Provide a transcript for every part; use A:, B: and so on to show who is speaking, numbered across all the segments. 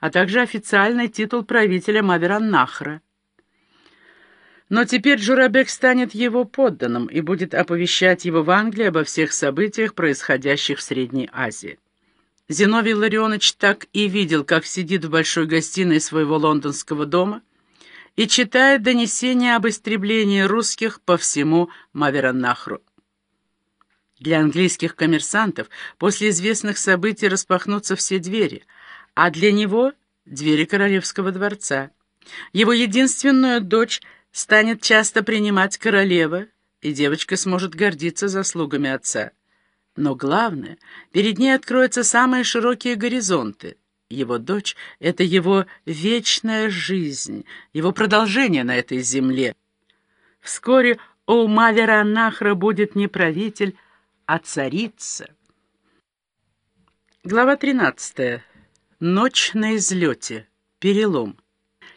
A: а также официальный титул правителя Мавераннахра. Но теперь Джурабек станет его подданным и будет оповещать его в Англии обо всех событиях, происходящих в Средней Азии. Зиновий Ларионович так и видел, как сидит в большой гостиной своего лондонского дома и читает донесения об истреблении русских по всему Мавераннахру. Для английских коммерсантов после известных событий распахнутся все двери, а для него — двери королевского дворца. Его единственную дочь — станет часто принимать королева, и девочка сможет гордиться заслугами отца. Но главное, перед ней откроются самые широкие горизонты. Его дочь — это его вечная жизнь, его продолжение на этой земле. Вскоре у Мавера Нахра будет не правитель, а царица. Глава 13. Ночь на излете. Перелом.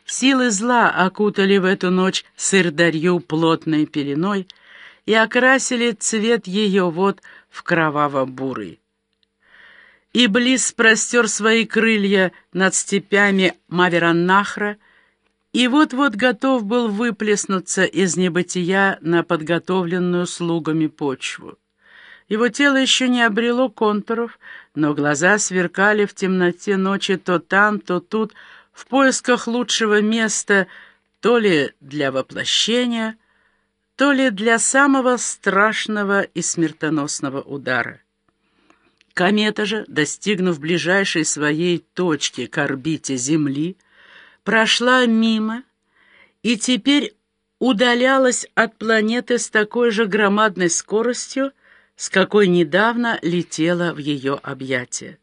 A: Силы зла окутали в эту ночь сырдарью плотной пеленой и окрасили цвет ее вод в кроваво-бурый. Иблис простер свои крылья над степями Мавераннахра и вот-вот готов был выплеснуться из небытия на подготовленную слугами почву. Его тело еще не обрело контуров, но глаза сверкали в темноте ночи то там, то тут, в поисках лучшего места то ли для воплощения, то ли для самого страшного и смертоносного удара. Комета же, достигнув ближайшей своей точки к орбите Земли, прошла мимо и теперь удалялась от планеты с такой же громадной скоростью, с какой недавно летела в ее объятия.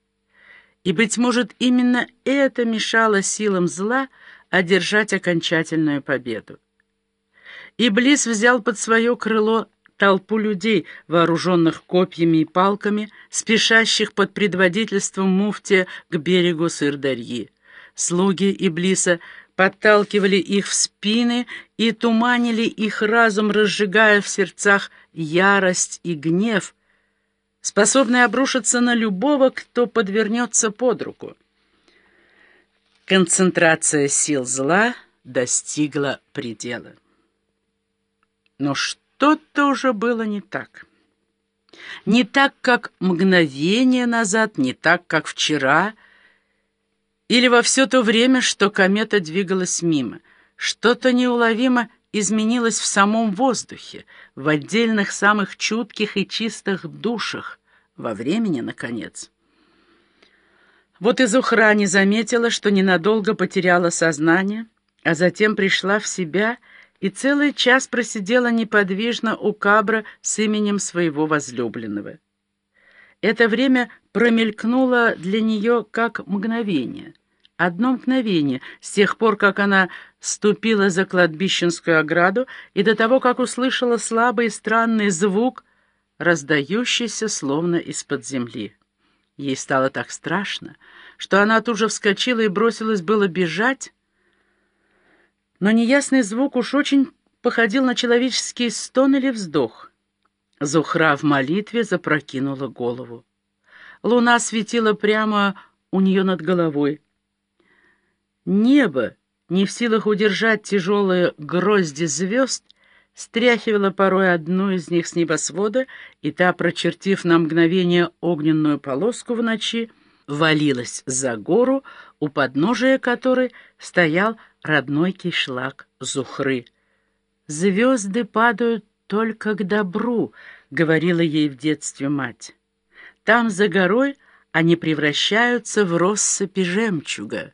A: И, быть может, именно это мешало силам зла одержать окончательную победу. Иблис взял под свое крыло толпу людей, вооруженных копьями и палками, спешащих под предводительством муфтия к берегу Сырдарьи. Слуги Иблиса подталкивали их в спины и туманили их разум, разжигая в сердцах ярость и гнев, способный обрушиться на любого, кто подвернется под руку. Концентрация сил зла достигла предела. Но что-то уже было не так. Не так, как мгновение назад, не так, как вчера, или во все то время, что комета двигалась мимо. Что-то неуловимо изменилось в самом воздухе, в отдельных самых чутких и чистых душах, во времени, наконец. Вот и Зухра не заметила, что ненадолго потеряла сознание, а затем пришла в себя и целый час просидела неподвижно у кабра с именем своего возлюбленного. Это время промелькнуло для нее как мгновение. Одно мгновение, с тех пор, как она ступила за кладбищенскую ограду и до того, как услышала слабый и странный звук, раздающийся словно из-под земли. Ей стало так страшно, что она тут же вскочила и бросилась было бежать, но неясный звук уж очень походил на человеческий стон или вздох. Зухра в молитве запрокинула голову. Луна светила прямо у нее над головой. Небо, не в силах удержать тяжелые грозди звезд, стряхивала порой одну из них с небосвода, и та, прочертив на мгновение огненную полоску в ночи, валилась за гору, у подножия которой стоял родной кишлак Зухры. «Звезды падают только к добру», — говорила ей в детстве мать. «Там, за горой, они превращаются в россыпи жемчуга.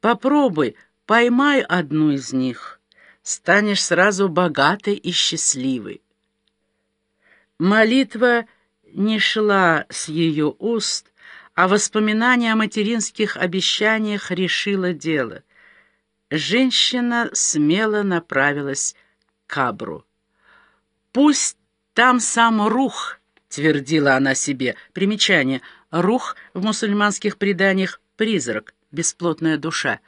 A: Попробуй, поймай одну из них» станешь сразу богатой и счастливой. Молитва не шла с ее уст, а воспоминание о материнских обещаниях решило дело. Женщина смело направилась к Абру. «Пусть там сам рух», — твердила она себе. Примечание. Рух в мусульманских преданиях — призрак, бесплотная душа.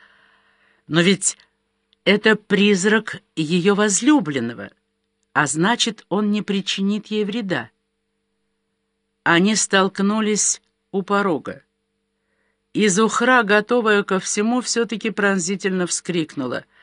A: Но ведь это призрак ее возлюбленного, а значит, он не причинит ей вреда. Они столкнулись у порога. И Зухра, готовая ко всему, все-таки пронзительно вскрикнула —